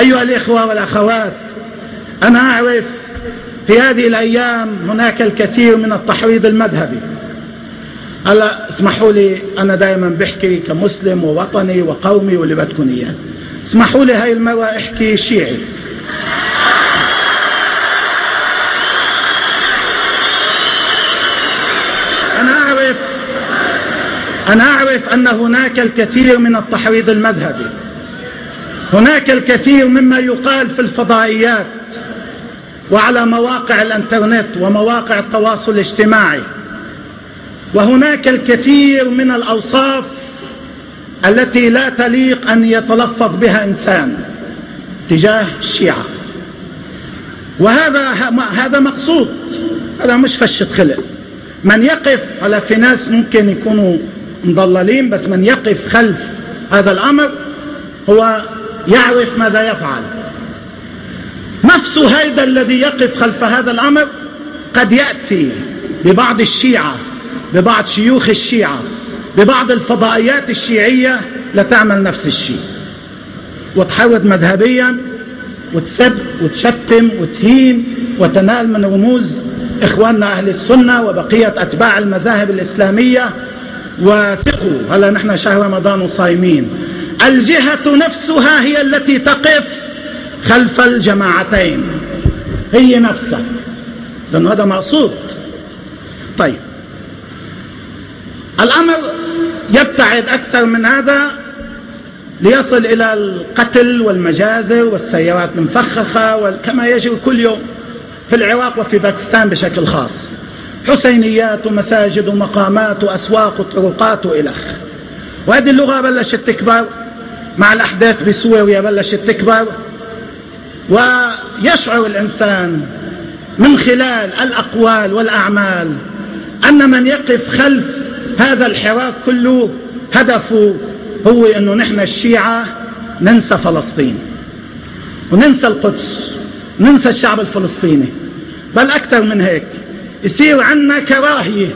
أيها الإخوة والأخوات أنا أعرف في هذه الأيام هناك الكثير من التحريض المذهبي. هلا اسمحوا لي أنا دائما بحكي كمسلم ووطني وقومي واللي بدكم إياه. اسمحوا لي هاي المرة أحكي شيعي. أنا أعرف أنا أعرف أن هناك الكثير من التحريض المذهبي. هناك الكثير مما يقال في الفضائيات وعلى مواقع الانترنت ومواقع التواصل الاجتماعي وهناك الكثير من الأوصاف التي لا تليق أن يتلفظ بها إنسان تجاه الشيعة. وهذا هذا مقصود هذا مش فشة خلق من يقف على في ناس ممكن يكونوا مضللين بس من يقف خلف هذا الأمر هو يعرف ماذا يفعل. نفس هذا الذي يقف خلف هذا الأمر قد يأتي ببعض الشيعة ببعض شيوخ الشيعة ببعض الفضائيات الشيعية لتعمل نفس الشيء. وتحرض مذهبيا وتسب وتشتم وتهين وتنال من رموز إخواننا أهل السنة وبقية أتباع المذاهب الإسلامية. وثقوا هلا نحن شهر رمضان وصايمين الجهة نفسها هي التي تقف خلف الجماعتين. هي نفسها. لأنه هذا مقصود. طيب. الأمر يبتعد أكثر من هذا ليصل إلى القتل والمجازر والسيارات المفخخة كما يجري كل يوم في العراق وفي باكستان بشكل خاص. حسينيات ومساجد ومقامات وأسواق وطرقات وإلى آخره. وهذه اللغة بلشت تكبر. مع الأحداث بسوريا بلشت تكبر ويشعر الإنسان من خلال الأقوال والأعمال أن من يقف خلف هذا الحراك كله هدفه هو أنه نحن الشيعة ننسى فلسطين وننسى القدس ننسى الشعب الفلسطيني. بل أكثر من هيك يصير عنا كراهية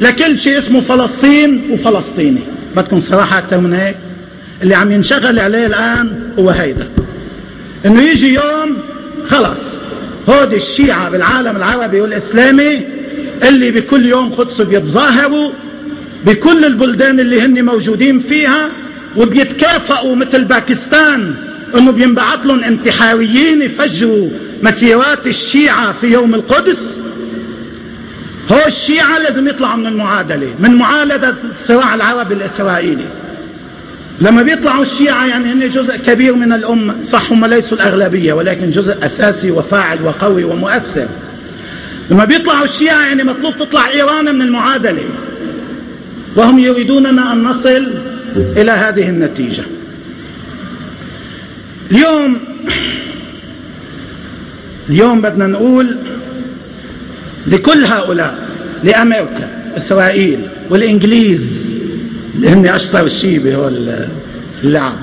لكل شيء اسمه فلسطين وفلسطيني. بدكم صراحة أكثر من هيك؟ اللي عم ينشغل عليه الآن هو هيدا. إنه يجي يوم خلص. هود الشيعة بالعالم العربي والإسلامي اللي بكل يوم قدس بيتظاهروا بكل البلدان اللي هن موجودين فيها وبيتكافئوا مثل باكستان إنه بينبعث لهم انتحاريين يفجروا مسيرات الشيعة في يوم القدس. هو الشيعة لازم يطلعوا من المعادلة من معالجة الصراع العربي الإسرائيلي. لما بيطلعوا الشيعة يعني هن جزء كبير من الأمة صح هم ليسوا الأغلبية ولكن جزء أساسي وفاعل وقوي ومؤثر. لما بيطلعوا الشيعة يعني مطلوب تطلع إيران من المعادلة. وهم يريدوننا أن نصل إلى هذه النتيجة. اليوم اليوم بدنا نقول لكل هؤلاء لأمريكا إسرائيل والإنجليز هن اشطر شيء بهو اللعب.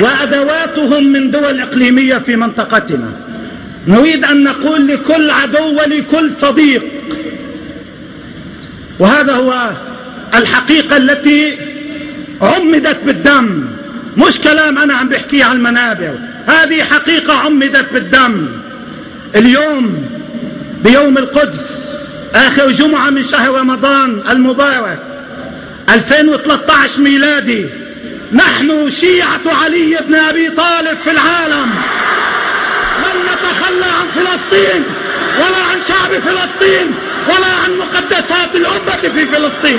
وأدواتهم من دول إقليمية في منطقتنا. نريد أن نقول لكل عدو ولكل صديق. وهذا هو الحقيقة التي عمدت بالدم. مش كلام أنا عم بحكيه على المنابر. هذه حقيقة عمدت بالدم. اليوم بيوم القدس آخر جمعة من شهر رمضان المبارك 2013 ميلادي نحن شيعة علي بن أبي طالب في العالم. لن نتخلى عن فلسطين ولا عن شعب فلسطين ولا عن مقدسات الأمة في فلسطين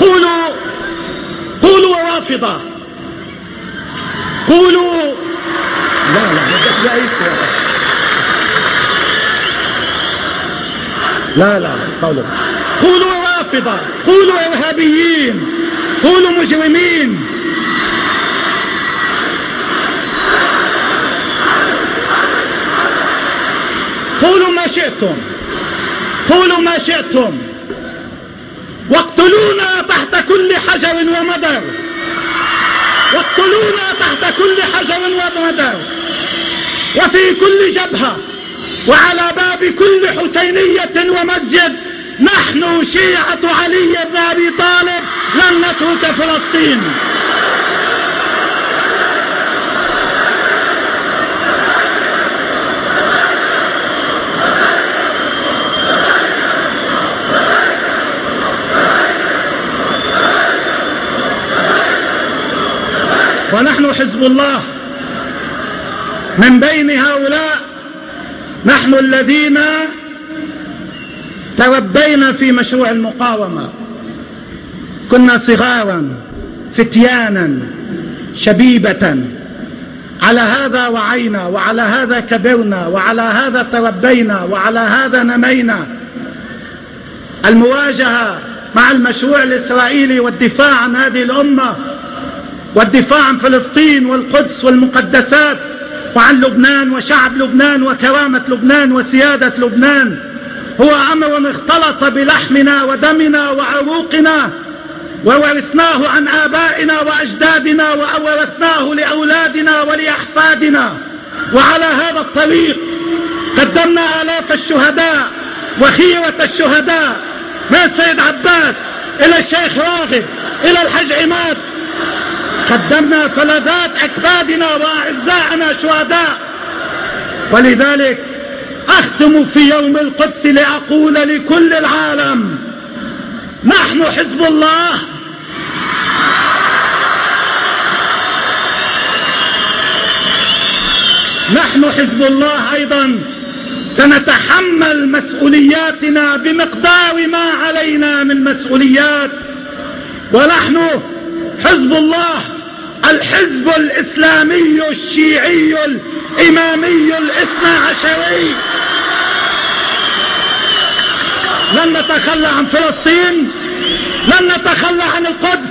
قولوا قولوا رافضة قولوا. لا لا لا لا لا قولوا. قولوا رافضة قولوا إرهابيين قولوا مجرمين. قولوا ما شئتم قولوا ما شئتم. واقتلونا تحت كل حجر ومدر. واقتلونا تحت كل حجر ومدر وفي كل جبهة وعلى باب كل حسينية ومسجد نحن شيعة علي بن أبي طالب لن نترك فلسطين. ونحن حزب الله. من بين هؤلاء نحن الذين تربينا في مشروع المقاومة. كنا صغارا فتيانا شبيبة. على هذا وعينا وعلى هذا كبرنا وعلى هذا تربينا وعلى هذا نمينا. المواجهة مع المشروع الإسرائيلي والدفاع عن هذه الأمة والدفاع عن فلسطين والقدس والمقدسات وعن لبنان وشعب لبنان وكرامة لبنان وسيادة لبنان. هو أمر اختلط بلحمنا ودمنا وعروقنا وورثناه عن آبائنا وأجدادنا وورثناه لأولادنا ولأحفادنا. وعلى هذا الطريق قدمنا آلاف الشهداء وخيرة الشهداء. من السيد عباس إلى الشيخ راغب إلى الحج عماد قدمنا فلذات أكبادنا وأعزائنا شهداء. ولذلك أختم في يوم القدس لأقول لكل العالم نحن حزب الله. نحن حزب الله أيضا. سنتحمل مسؤولياتنا بمقدار ما علينا من مسؤوليات. ونحن حزب الله الحزب الإسلامي الشيعي الإمامي الاثنى عشري. لن نتخلى عن فلسطين لن نتخلى عن القدس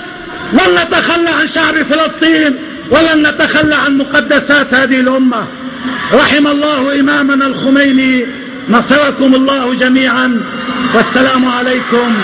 لن نتخلى عن شعب فلسطين ولن نتخلى عن مقدسات هذه الأمة. رحم الله إمامنا الخميني نصركم الله جميعا والسلام عليكم